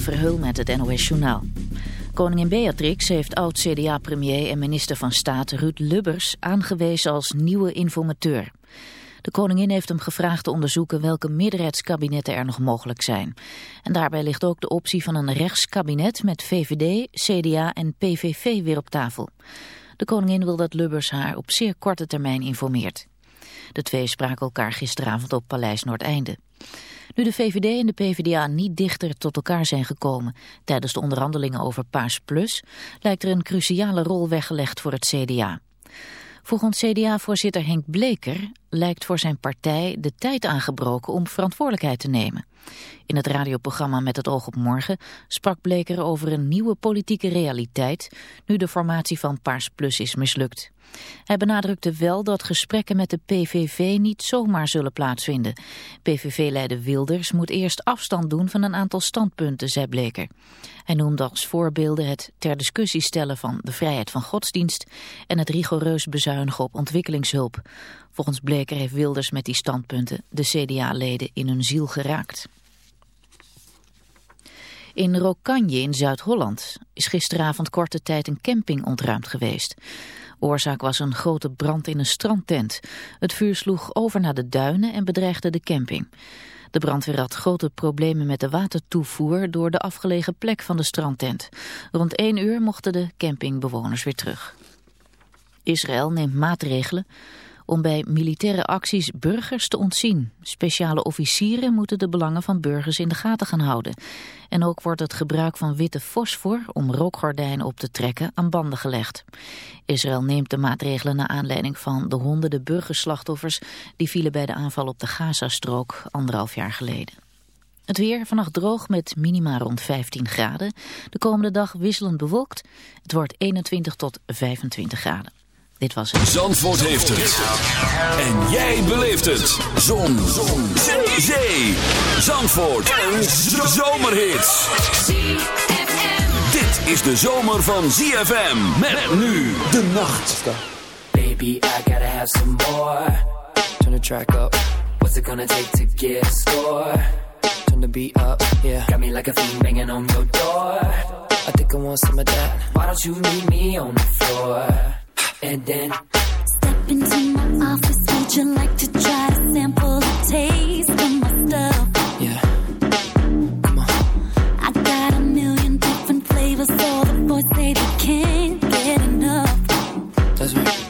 Verheul met het NOS Journaal. Koningin Beatrix heeft oud-CDA-premier en minister van Staat Ruud Lubbers aangewezen als nieuwe informateur. De koningin heeft hem gevraagd te onderzoeken welke meerderheidskabinetten er nog mogelijk zijn. En daarbij ligt ook de optie van een rechtskabinet met VVD, CDA en PVV weer op tafel. De koningin wil dat Lubbers haar op zeer korte termijn informeert. De twee spraken elkaar gisteravond op Paleis Noordeinde. Nu de VVD en de PvdA niet dichter tot elkaar zijn gekomen tijdens de onderhandelingen over Paars Plus, lijkt er een cruciale rol weggelegd voor het CDA. Volgens CDA-voorzitter Henk Bleker lijkt voor zijn partij de tijd aangebroken om verantwoordelijkheid te nemen. In het radioprogramma Met het oog op morgen sprak Bleker over een nieuwe politieke realiteit, nu de formatie van Paars Plus is mislukt. Hij benadrukte wel dat gesprekken met de PVV niet zomaar zullen plaatsvinden. PVV-leider Wilders moet eerst afstand doen van een aantal standpunten, zei Bleker. Hij noemde als voorbeelden het ter discussie stellen van de vrijheid van godsdienst en het rigoureus bezuinigen op ontwikkelingshulp. Volgens Bleker heeft Wilders met die standpunten de CDA-leden in hun ziel geraakt. In Rokanje in Zuid-Holland is gisteravond korte tijd een camping ontruimd geweest. Oorzaak was een grote brand in een strandtent. Het vuur sloeg over naar de duinen en bedreigde de camping. De brandweer had grote problemen met de watertoevoer door de afgelegen plek van de strandtent. Rond 1 uur mochten de campingbewoners weer terug. Israël neemt maatregelen om bij militaire acties burgers te ontzien. Speciale officieren moeten de belangen van burgers in de gaten gaan houden. En ook wordt het gebruik van witte fosfor om rookgordijnen op te trekken aan banden gelegd. Israël neemt de maatregelen naar aanleiding van de honderden burgerslachtoffers die vielen bij de aanval op de Gazastrook anderhalf jaar geleden. Het weer vannacht droog met minima rond 15 graden. De komende dag wisselend bewolkt. Het wordt 21 tot 25 graden. Dit was het. Zandvoort heeft het. En jij beleeft het. Zon. Zon. Zee. Zee. Zandvoort. Een zomerhit. Dit is de zomer van ZFM. Met nu de nacht. Baby, I gotta have some more. Turn the track up. What's it gonna take to get a score? Turn the beat up, yeah. Got me like a fiend banging on your door. I think I want some of that. Why don't you meet me on the floor? And then step into my office. Would you like to try to sample the taste of my stuff? Yeah. Come on. I got a million different flavors, so the boys say they can't get enough. That's right.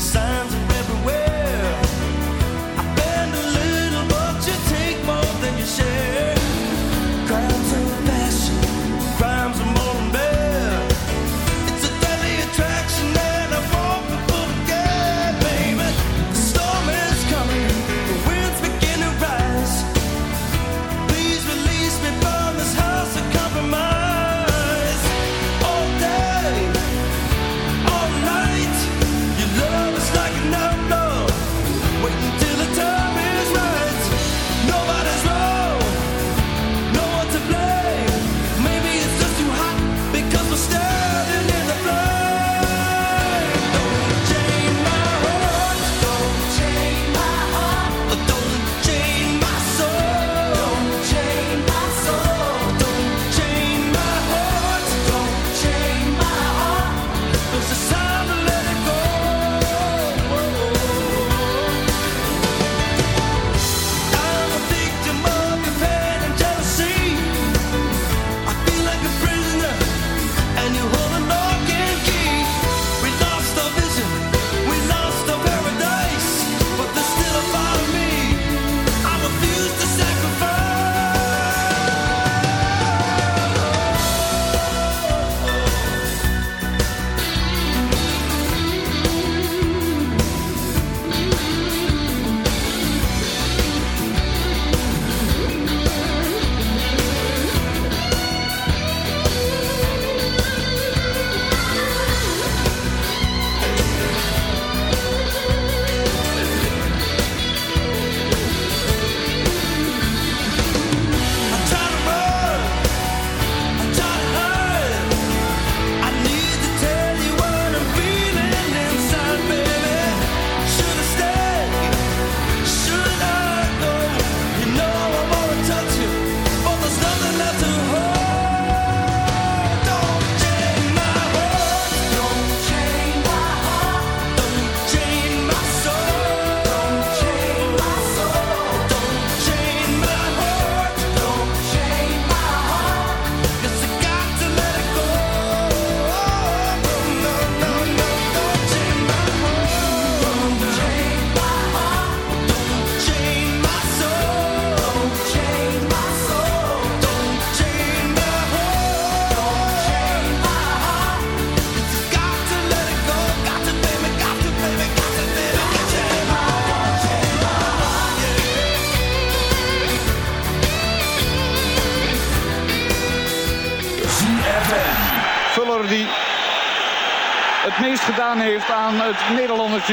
Signs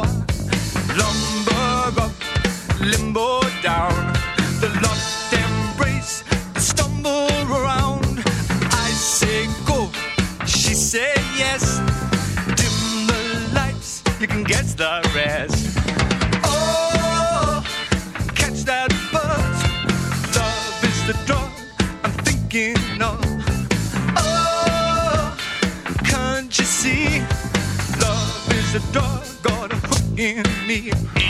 floor. Lumberg up, limbo down. The lost embrace, the stumble around. I say go, she say yes. Dim the lights, you can guess the rest. Oh, catch that buzz. Love is the drug I'm thinking of. Oh, can't you see? Love is a drug in me.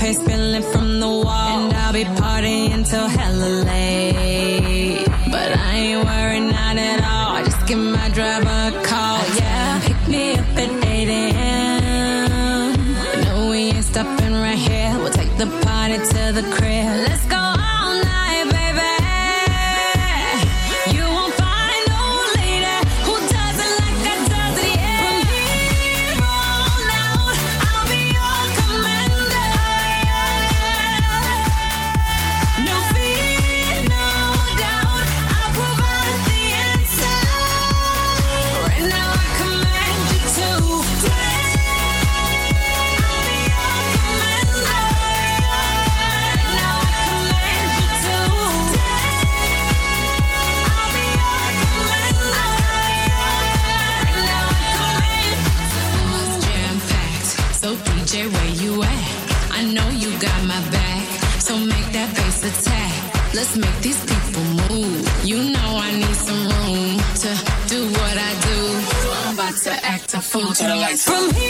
Pace from here.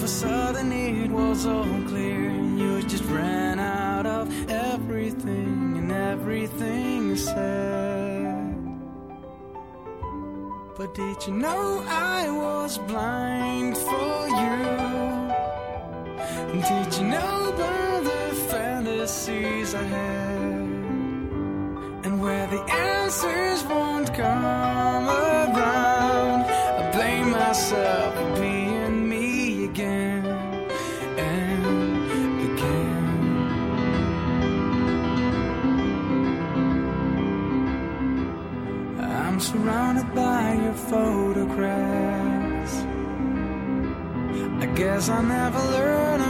All of a sudden it was all clear. You just ran out of everything and everything you said. But did you know I was blind for you? Did you know about the fantasies I had? And where the answers won't come I guess I'll never learn